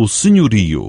o senhorio.